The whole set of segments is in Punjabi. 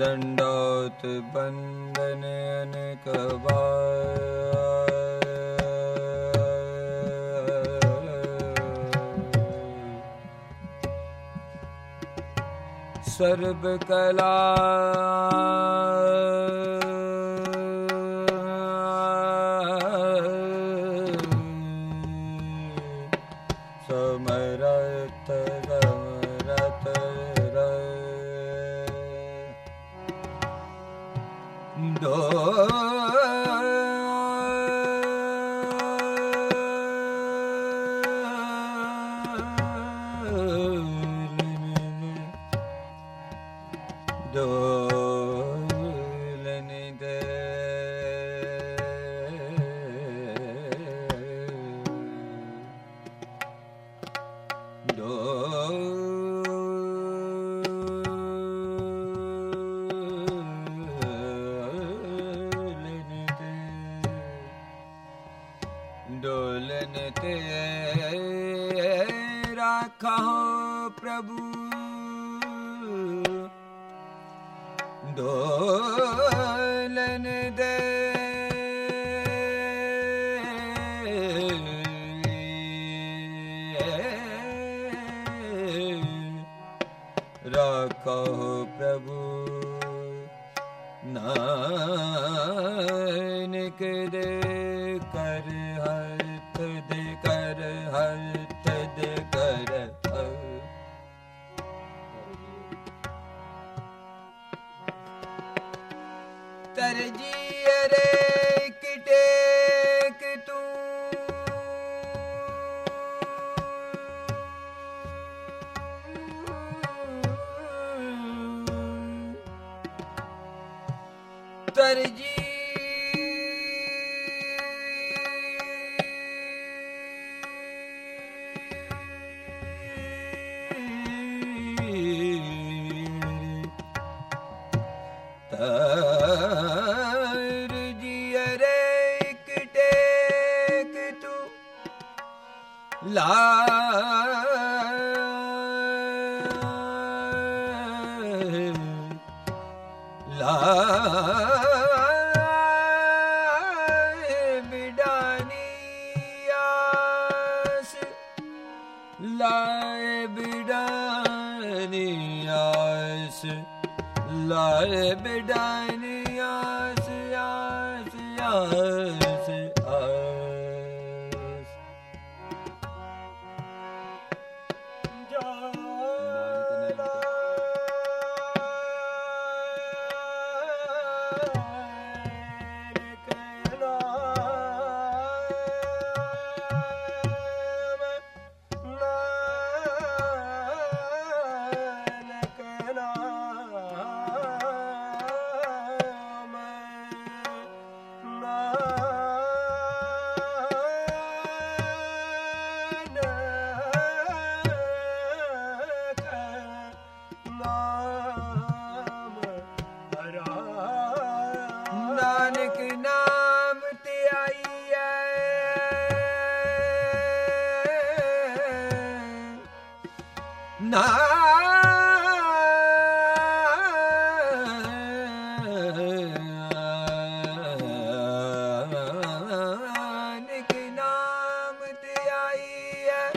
दण्डोत् बन्दने अनेकवार सर्वकला ਸਮਰਤ ਸਮਰਤ ਰੇ ਦੋ do ਰਾਖਾ ਪ੍ਰਭੂ। ਡੋਲਨ ਦੇ। ਰਾਖੋ ਪ੍ਰਭੂ। ਨਾਨਕ ਦੇ ਕਰ ਤਰਜੀ ਰੇ ਕਿਟੇਕ ਤੂੰ। ਤਰਜੀ ਤੂੰ ਲਾ ਲਾਏ ਬਿਡਾਨੀ ਆਸ ਲਾਏ ਬਿਡਾਨੀ ਆਸ ਲਾਏ ਬਿਡਾਨੀ ਆਸ। ਨਾਨਕ ਨਾ ਨਾਮ ਤੇ ਆਈ ਐ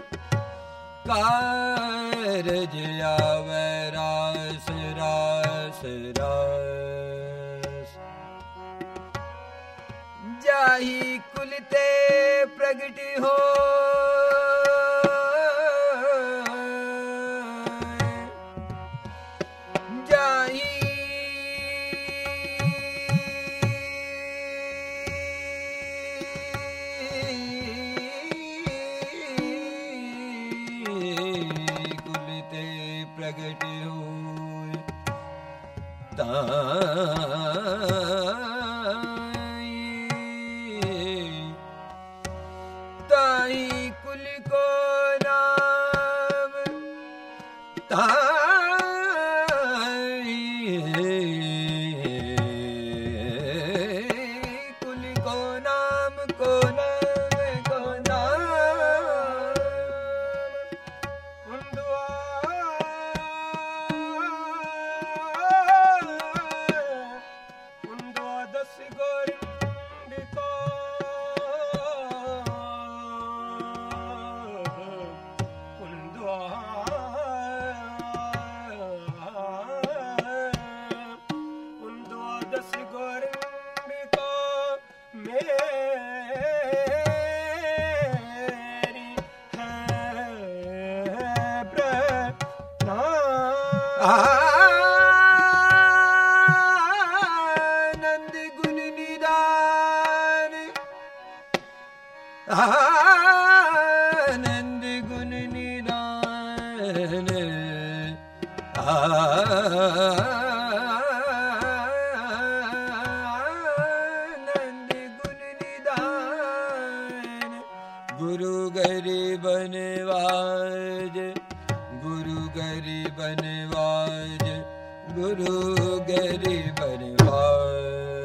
ਕਾਰਜ ਆਵੇ ਰਾਸ ਰਾਸ ਰਾਸ ਜਾਹੀ ਕੁਲ ਤੇ ਪ੍ਰਗਟ ਹੋ ਤਾਈ ਤਾਈ ਕੁਲ ਕੋ ਨਾਮ ਤਾਈ ਮੇਰੀ ਹੈ ਪ੍ਰਣਾ ਆਨੰਦ ਗੁਣ ਨਿਦਾਨ ਆਨੰਦ ਗੁਣ ਨਿਦਾਨ ਆਨੰਦ ਗੁਰੂ ਗਰੀ ਬਨਵਾਜ ਗੁਰੂ ਗਰੀ ਬਨਵਾਜ ਗੁਰੂ ਗਰੀ ਬਨਵਾਜ।